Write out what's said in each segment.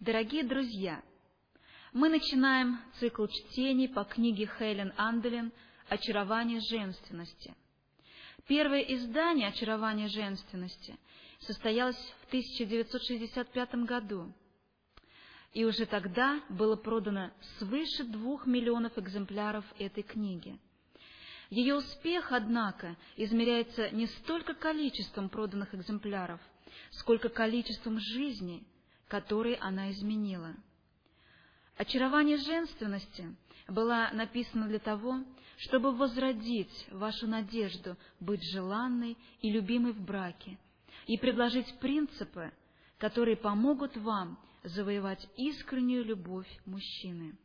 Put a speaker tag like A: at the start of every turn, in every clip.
A: Дорогие друзья, мы начинаем цикл чтений по книге Хелен Анделин «Очарование женственности». Первое издание «Очарование женственности» состоялось в 1965 году, и уже тогда было продано свыше двух миллионов экземпляров этой книги. Ее успех, однако, измеряется не столько количеством проданных экземпляров, сколько количеством жизней, которые она изменила. Очарование женственности была написана для того, чтобы возродить вашу надежду быть желанной и любимой в браке и предложить принципы, которые помогут вам завоевать искреннюю любовь мужчины.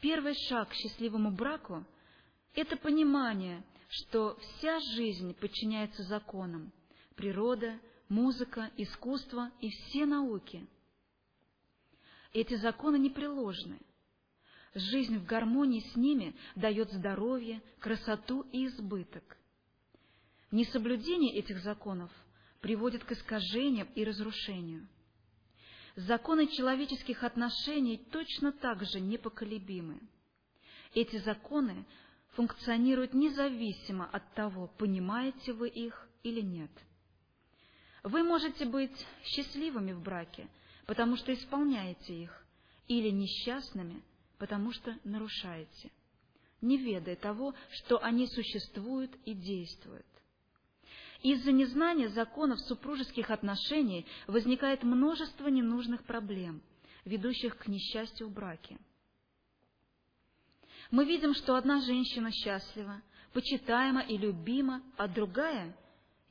A: Первый шаг к счастливому браку – это понимание, что вся жизнь подчиняется законам – природа, музыка, искусство и все науки. Эти законы непреложны. Жизнь в гармонии с ними дает здоровье, красоту и избыток. Несоблюдение этих законов приводит к искажениям и разрушению. Законы человеческих отношений точно так же непоколебимы. Эти законы функционируют независимо от того, понимаете вы их или нет. Вы можете быть счастливыми в браке, потому что исполняете их, или несчастными, потому что нарушаете, не ведая того, что они существуют и действуют. Из-за незнания законов супружеских отношений возникает множество ненужных проблем, ведущих к несчастью в браке. Мы видим, что одна женщина счастлива, почитаема и любима, а другая,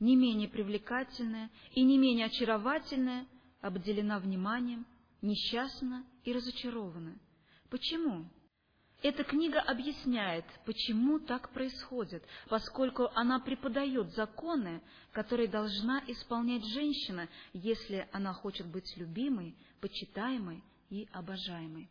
A: не менее привлекательная и не менее очаровательная, обделена вниманием, несчастна и разочарована. Почему? Эта книга объясняет, почему так происходит, поскольку она преподает законы, которые должна исполнять женщина, если она хочет быть любимой, почитаемой и обожаемой.